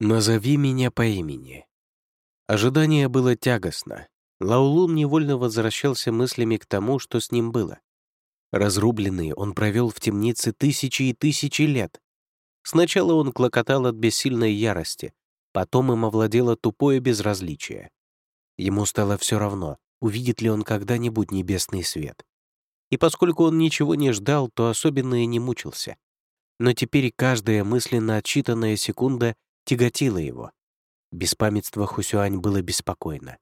Назови меня по имени. Ожидание было тягостно. Лаулун невольно возвращался мыслями к тому, что с ним было. Разрубленный он провел в темнице тысячи и тысячи лет. Сначала он клокотал от бессильной ярости, потом им овладело тупое безразличие. Ему стало все равно, увидит ли он когда-нибудь небесный свет. И поскольку он ничего не ждал, то особенно и не мучился. Но теперь каждая мысленно отчитанная секунда тяготила его. Беспамятство Хусюань было беспокойно.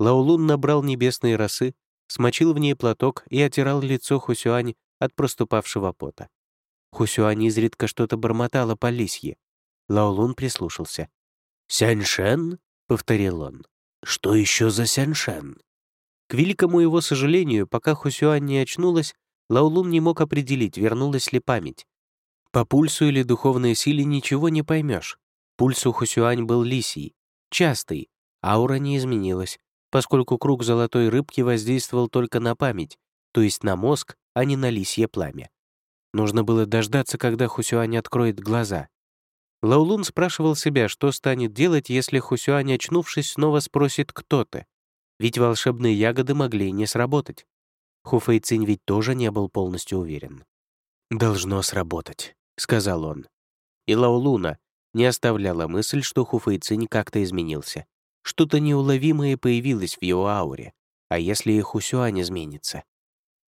Лаулун набрал небесные росы, смочил в ней платок и отирал лицо Хусюань от проступавшего пота. Хусюань изредка что-то бормотала по лисье. Лаолун прислушался. «Сяньшен?» — повторил он. «Что еще за Сяньшен?» К великому его сожалению, пока Хусюань не очнулась, Лаолун не мог определить, вернулась ли память. По пульсу или духовной силе ничего не поймешь. Пульс у Хусюань был лисий, частый, аура не изменилась, поскольку круг золотой рыбки воздействовал только на память, то есть на мозг, а не на лисье пламя. Нужно было дождаться, когда Хусюань откроет глаза. Лаулун спрашивал себя, что станет делать, если Хусюань, очнувшись, снова спросит «кто ты?». Ведь волшебные ягоды могли не сработать. Хуфэйцинь ведь тоже не был полностью уверен. «Должно сработать», — сказал он. И Лаулуна не оставляла мысль, что Хуфэйцинь как-то изменился. Что-то неуловимое появилось в его ауре. А если и Хусюань изменится?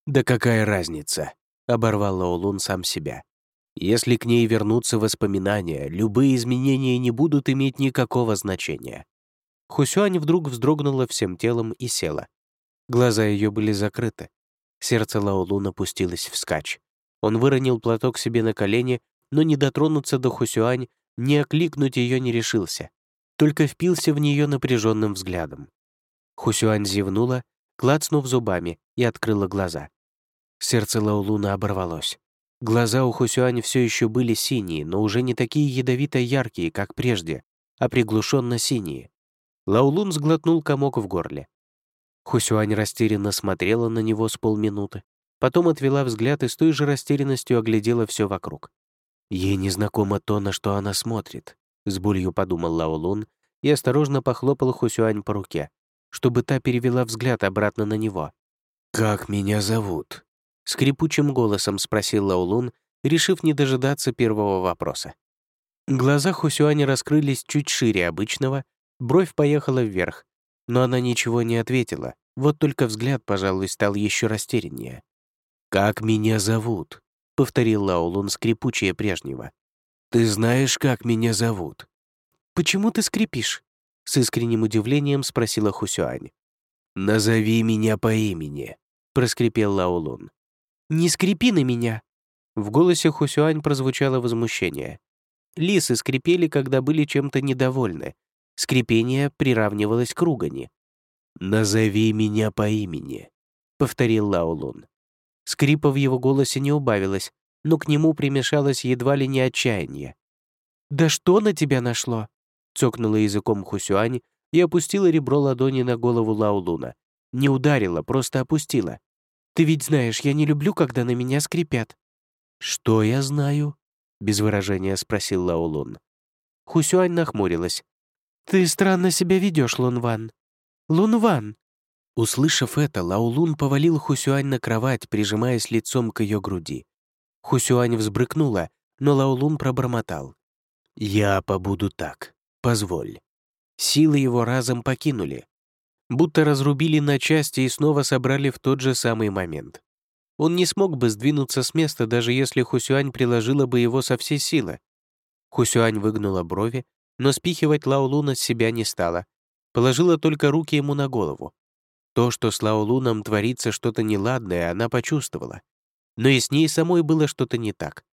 «Да какая разница?» — оборвал Лаолун сам себя. «Если к ней вернутся воспоминания, любые изменения не будут иметь никакого значения». Хусюань вдруг вздрогнула всем телом и села. Глаза ее были закрыты. Сердце Лаолун опустилось вскачь. Он выронил платок себе на колени, но не дотронуться до Хусюань, не окликнуть ее не решился только впился в нее напряженным взглядом. Хусюань зевнула, клацнув зубами, и открыла глаза. Сердце Лаулуна оборвалось. Глаза у Хусюань все еще были синие, но уже не такие ядовито яркие, как прежде, а приглушенно синие. Лаулун сглотнул комок в горле. Хусюань растерянно смотрела на него с полминуты, потом отвела взгляд и с той же растерянностью оглядела все вокруг. Ей незнакомо то, на что она смотрит, — с болью подумал Лаолун и осторожно похлопал Хусюань по руке, чтобы та перевела взгляд обратно на него. «Как меня зовут?» — скрипучим голосом спросил Лаолун, решив не дожидаться первого вопроса. Глаза Хусюани раскрылись чуть шире обычного, бровь поехала вверх, но она ничего не ответила, вот только взгляд, пожалуй, стал еще растеряннее. «Как меня зовут?» — повторил Лаолун скрипучее прежнего. «Ты знаешь, как меня зовут?» «Почему ты скрипишь?» — с искренним удивлением спросила Хусюань. «Назови меня по имени», — проскрипел Лаолун. «Не скрипи на меня!» В голосе Хусюань прозвучало возмущение. Лисы скрипели, когда были чем-то недовольны. Скрипение приравнивалось к ругани. «Назови меня по имени», — повторил Лаолун. Скрипа в его голосе не убавилось, но к нему примешалось едва ли не отчаяние. «Да что на тебя нашло?» — цокнула языком Хусюань и опустила ребро ладони на голову Лаулуна. Не ударила, просто опустила. «Ты ведь знаешь, я не люблю, когда на меня скрипят». «Что я знаю?» — без выражения спросил Лаулун. Хусюань нахмурилась. «Ты странно себя ведешь, Лунван. Лунван!» Услышав это, Лаулун повалил Хусюань на кровать, прижимаясь лицом к ее груди. Хусюань взбрыкнула, но Лаолун пробормотал. «Я побуду так. Позволь». Силы его разом покинули. Будто разрубили на части и снова собрали в тот же самый момент. Он не смог бы сдвинуться с места, даже если Хусюань приложила бы его со всей силы. Хусюань выгнула брови, но спихивать Лаолуна с себя не стала. Положила только руки ему на голову. То, что с Лаолуном творится что-то неладное, она почувствовала но и с ней самой было что-то не так.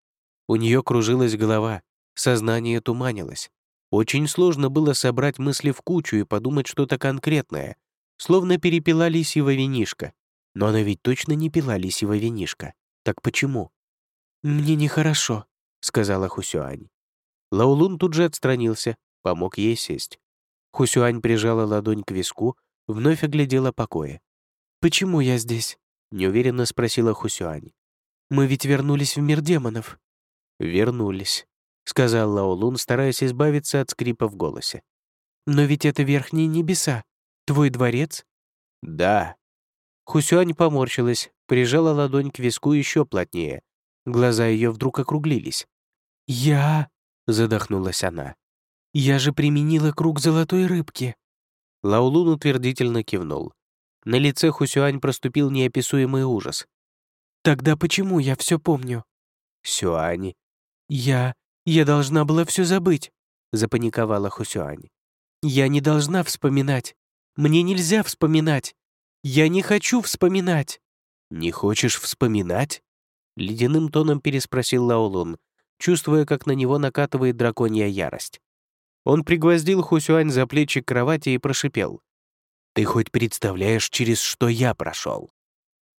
У нее кружилась голова, сознание туманилось. Очень сложно было собрать мысли в кучу и подумать что-то конкретное, словно перепила лисьего винишка. Но она ведь точно не пила лисьего винишка. Так почему? «Мне нехорошо», — сказала Хусюань. Лаулун тут же отстранился, помог ей сесть. Хусюань прижала ладонь к виску, вновь оглядела покоя. «Почему я здесь?» — неуверенно спросила Хусюань. Мы ведь вернулись в мир демонов». «Вернулись», — сказал Лаолун, стараясь избавиться от скрипа в голосе. «Но ведь это верхние небеса. Твой дворец?» «Да». Хусюань поморщилась, прижала ладонь к виску еще плотнее. Глаза ее вдруг округлились. «Я...» — задохнулась она. «Я же применила круг золотой рыбки». Лаолун утвердительно кивнул. На лице Хусюань проступил неописуемый ужас. «Тогда почему я все помню?» «Сюань...» «Я... я должна была все забыть», — запаниковала Хусюань. «Я не должна вспоминать. Мне нельзя вспоминать. Я не хочу вспоминать». «Не хочешь вспоминать?» Ледяным тоном переспросил Лаолун, чувствуя, как на него накатывает драконья ярость. Он пригвоздил Хусюань за плечи к кровати и прошипел. «Ты хоть представляешь, через что я прошел?»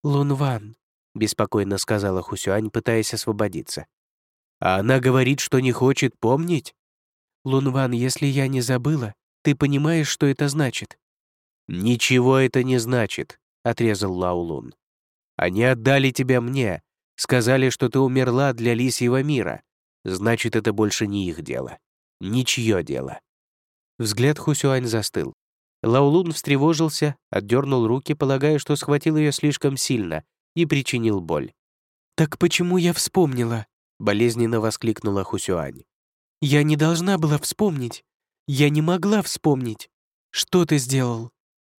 «Лунван», — беспокойно сказала Хусюань, пытаясь освободиться. «А она говорит, что не хочет помнить?» «Лунван, если я не забыла, ты понимаешь, что это значит?» «Ничего это не значит», — отрезал Лаулун. «Они отдали тебя мне, сказали, что ты умерла для лисьего мира. Значит, это больше не их дело. Ничье дело». Взгляд Хусюань застыл. Лаулун встревожился, отдернул руки, полагая, что схватил ее слишком сильно и причинил боль. «Так почему я вспомнила?» — болезненно воскликнула Хусюань. «Я не должна была вспомнить. Я не могла вспомнить. Что ты сделал?»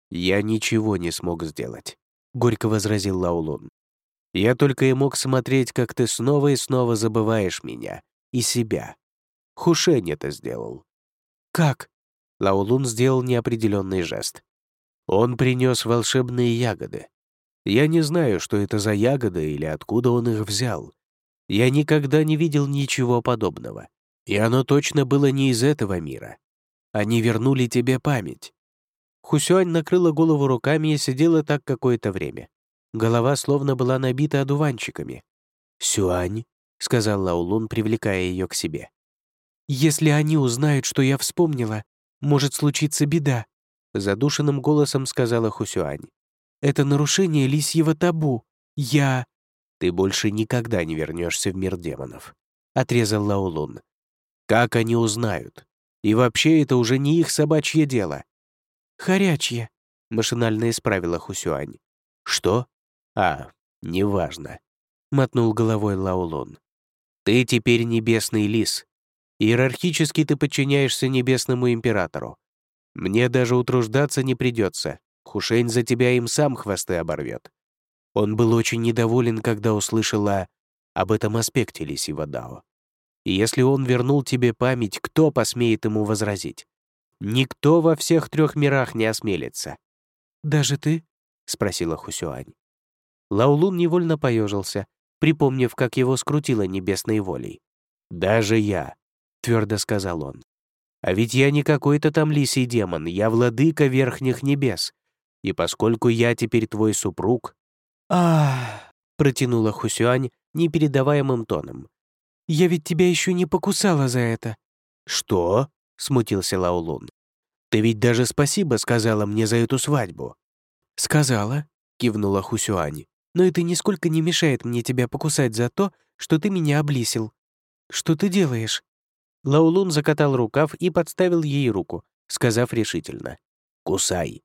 «Я ничего не смог сделать», — горько возразил Лаулун. «Я только и мог смотреть, как ты снова и снова забываешь меня и себя. Хушень это сделал». «Как?» — Лаулун сделал неопределенный жест. «Он принес волшебные ягоды. Я не знаю, что это за ягоды или откуда он их взял. Я никогда не видел ничего подобного. И оно точно было не из этого мира. Они вернули тебе память. Хусюань накрыла голову руками и сидела так какое-то время. Голова словно была набита одуванчиками. «Сюань», — сказал Лаулун, привлекая ее к себе. «Если они узнают, что я вспомнила, может случиться беда», — задушенным голосом сказала Хусюань. «Это нарушение лисьего табу. Я...» «Ты больше никогда не вернешься в мир демонов», — отрезал Лаулун. «Как они узнают? И вообще это уже не их собачье дело. «Хорячье», — машинально исправила Хусюань. «Что? А, неважно», — мотнул головой Лаолон. «Ты теперь небесный лис. Иерархически ты подчиняешься небесному императору. Мне даже утруждаться не придется. Хушень за тебя им сам хвосты оборвет». Он был очень недоволен, когда услышала об этом аспекте лисьего Дао. И если он вернул тебе память, кто посмеет ему возразить? Никто во всех трех мирах не осмелится. «Даже ты?» — спросила Хусюань. Лаулун невольно поежился, припомнив, как его скрутило небесной волей. «Даже я», — твердо сказал он. «А ведь я не какой-то там лисий демон, я владыка верхних небес. И поскольку я теперь твой супруг...» «Ах!» — протянула Хусюань непередаваемым тоном. «Я ведь тебя еще не покусала за это». «Что?» — смутился Лаулун. «Ты ведь даже спасибо сказала мне за эту свадьбу». «Сказала», — кивнула Хусюань. «Но это нисколько не мешает мне тебя покусать за то, что ты меня облисил. Что ты делаешь?» Лаулун закатал рукав и подставил ей руку, сказав решительно. «Кусай».